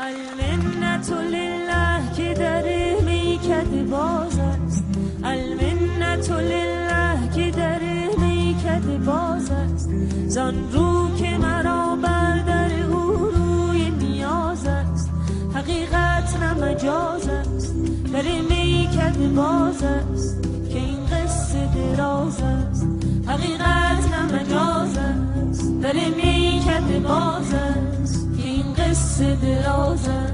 المنت لله که در میکده باز است. المنت لله که در میکده باز است. زان رو که مرا بر در او روی نیاز است. حقیقت نه مجاز است. در میکده باز است. که این قصه دراز است. حقیقت نه مجاز است. در میکد باز است این قصه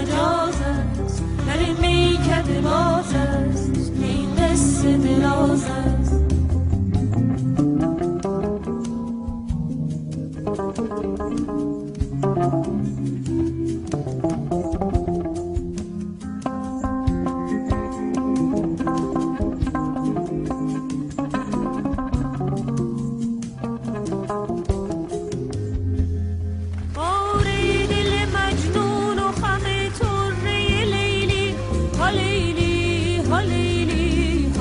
مجاز است در میکت باز است این قصه دراز است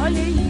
You.